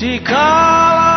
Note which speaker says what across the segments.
Speaker 1: Called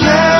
Speaker 1: yeah.